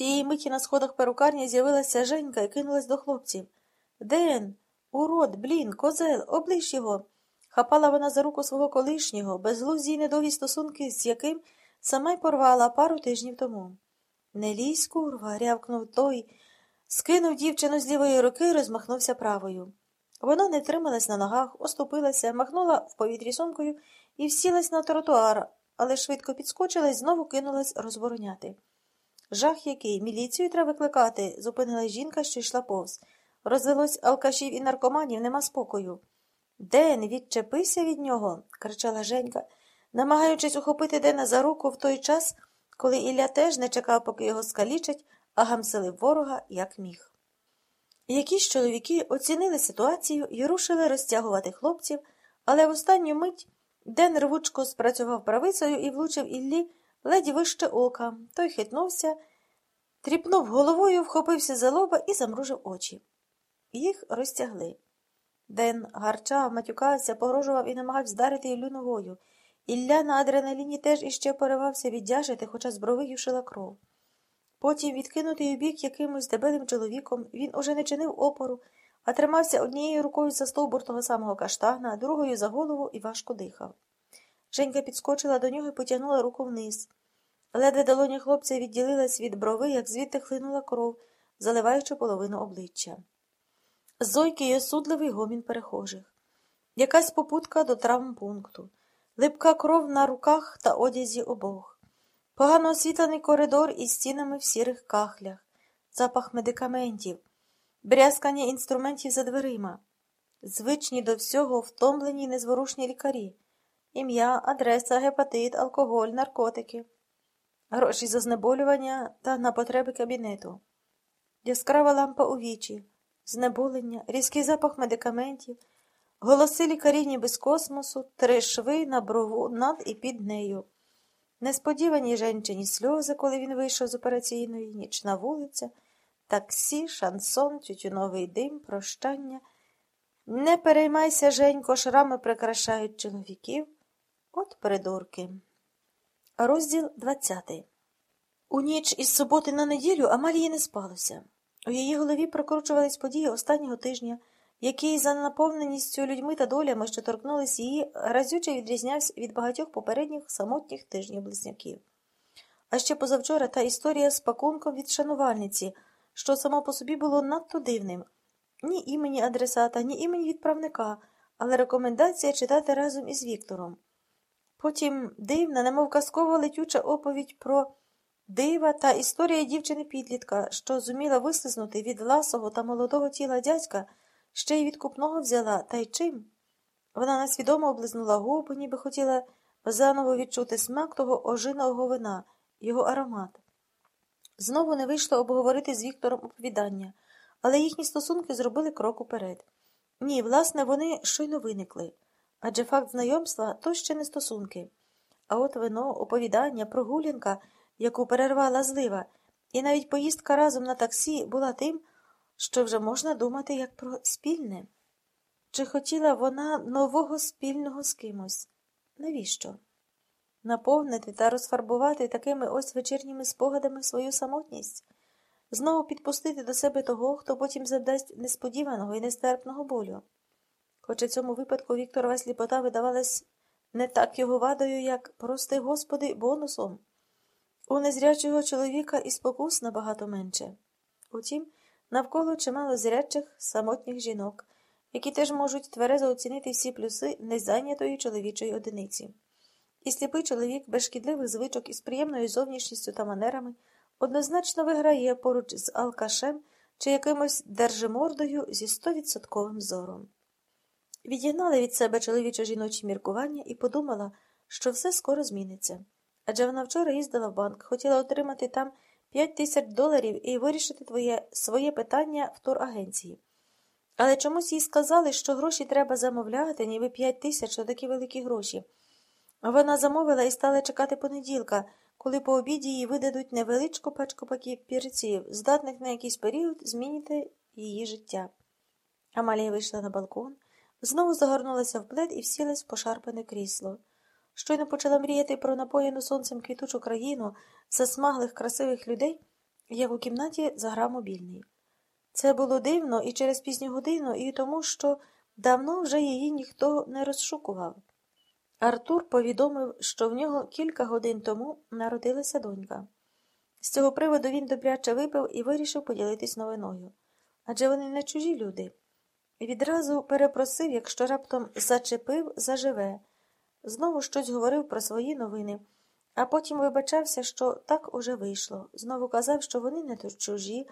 Цієї миті на сходах перукарні з'явилася Женька і кинулась до хлопців. Ден, урод, блін, козел, облиш його. Хапала вона за руку свого колишнього, безглузді й недовгі стосунки, з яким сама й порвала пару тижнів тому. Не лізь, курва, рявкнув той, скинув дівчину з лівої руки і розмахнувся правою. Вона не трималась на ногах, оступилася, махнула в повітрі сумкою і всілась на тротуар, але швидко підскочила і знову кинулась розбороняти. Жах який, міліцію треба викликати, зупинилась жінка, що йшла повз. Розвелось алкашів і наркоманів, нема спокою. Ден, відчепися від нього, кричала Женька, намагаючись ухопити Дена за руку в той час, коли Ілля теж не чекав, поки його скалічать, а гамселив ворога, як міг. Якісь чоловіки оцінили ситуацію і рушили розтягувати хлопців, але в останню мить Ден рвучко спрацював правицею і влучив Іллі ледь вище ока. Той хитнувся, тріпнув головою, вхопився за лоба і замружив очі. Їх розтягли. Ден гарчав, матюкався, погрожував і намагався вдарити Іллю ногою. Ілля на адреналіні теж іще поривався віддяжити, хоча з брови юшила кров. Потім, відкинутий у бік якимось дебелим чоловіком, він уже не чинив опору, а тримався однією рукою за стовбур того самого каштана, другою за голову і важко дихав. Женька підскочила до нього і потягнула руку вниз. Ледве долоня хлопця відділилась від брови, як звідти хлинула кров, заливаючи половину обличчя. Зойки й осудливий гомін перехожих. Якась попутка до травмпункту, липка кров на руках та одязі обох. Погано освітлений коридор із стінами в сірих кахлях, запах медикаментів, брязкання інструментів за дверима, звичні до всього втомлені незворушні лікарі, ім'я, адреса, гепатит, алкоголь, наркотики, гроші за знеболювання та на потреби кабінету, яскрава лампа у вічі, знеболення, різкий запах медикаментів, голоси лікарів ніби з космосу, три шви на брову над і під нею. Несподівані женчині сльози, коли він вийшов з операційної, нічна вулиця, таксі, шансон, тютюновий дим, прощання. Не переймайся, Женько, шрами прикрашають чоловіків. От придурки. Розділ 20 У ніч із суботи на неділю Амалії не спалося. У її голові прокручувались події останнього тижня який за наповненістю людьми та долями, що торкнулись її, разюче відрізнявся від багатьох попередніх самотніх тижнів близняків. А ще позавчора та історія з пакунком від шанувальниці, що само по собі було надто дивним ні імені адресата, ні імені відправника, але рекомендація читати разом із Віктором. Потім дивна, немов казкова летюча оповідь про дива та історія дівчини підлітка, що зуміла вислизнути від ласого та молодого тіла дядька. Ще й відкупного взяла, та й чим? Вона несвідомо облизнула губу, ніби хотіла заново відчути смак того ожиного вина, його аромат. Знову не вийшло обговорити з Віктором оповідання, але їхні стосунки зробили крок уперед. Ні, власне, вони щойно виникли. Адже факт знайомства то ще не стосунки. А от вино, оповідання, прогулянка, яку перервала злива, і навіть поїздка разом на таксі була тим, що вже можна думати як про спільне. Чи хотіла вона нового спільного з кимось? Навіщо? Наповнити та розфарбувати такими ось вечірніми спогадами свою самотність, знову підпустити до себе того, хто потім завдасть несподіваного і нестерпного болю. Хоча цьому випадку Вікторова сліпота видавалась не так його вадою, як, прости Господи, бонусом. У незрячого чоловіка і спокус набагато менше. Утім, Навколо чимало зрячих самотніх жінок, які теж можуть тверезо оцінити всі плюси незайнятої чоловічої одиниці. І сліпий чоловік без шкідливих звичок із приємною зовнішністю та манерами однозначно виграє поруч з алкашем чи якимось держимордою зі стовідсотковим зором. Відігнала від себе чоловічо жіночі міркування і подумала, що все скоро зміниться. Адже вона вчора їздила в банк, хотіла отримати там. П'ять тисяч доларів і вирішити твоє своє питання в турагенції. Але чомусь їй сказали, що гроші треба замовляти, ніби п'ять тисяч то такі великі гроші. Вона замовила і стала чекати понеділка, коли по обіді їй видадуть невеличку пачку папірців, здатних на якийсь період змінити її життя. Амалія вийшла на балкон, знову загорнулася в плед і всілась в пошарпане крісло. Щойно почала мріяти про напоєну сонцем квітучу країну, засмаглих красивих людей, як у кімнаті заграв мобільний. Це було дивно і через пізню годину, і тому, що давно вже її ніхто не розшукував. Артур повідомив, що в нього кілька годин тому народилася донька. З цього приводу він добряче випив і вирішив поділитись новиною. Адже вони не чужі люди. Відразу перепросив, якщо раптом зачепив, заживе. Знову щось говорив про свої новини, а потім вибачався, що так уже вийшло. Знову казав, що вони не чужі,